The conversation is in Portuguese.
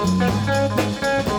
Música